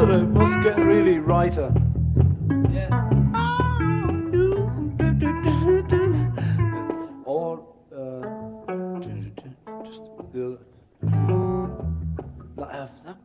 sort of must get really writer. Yeah. Or uh, just the other. That F. That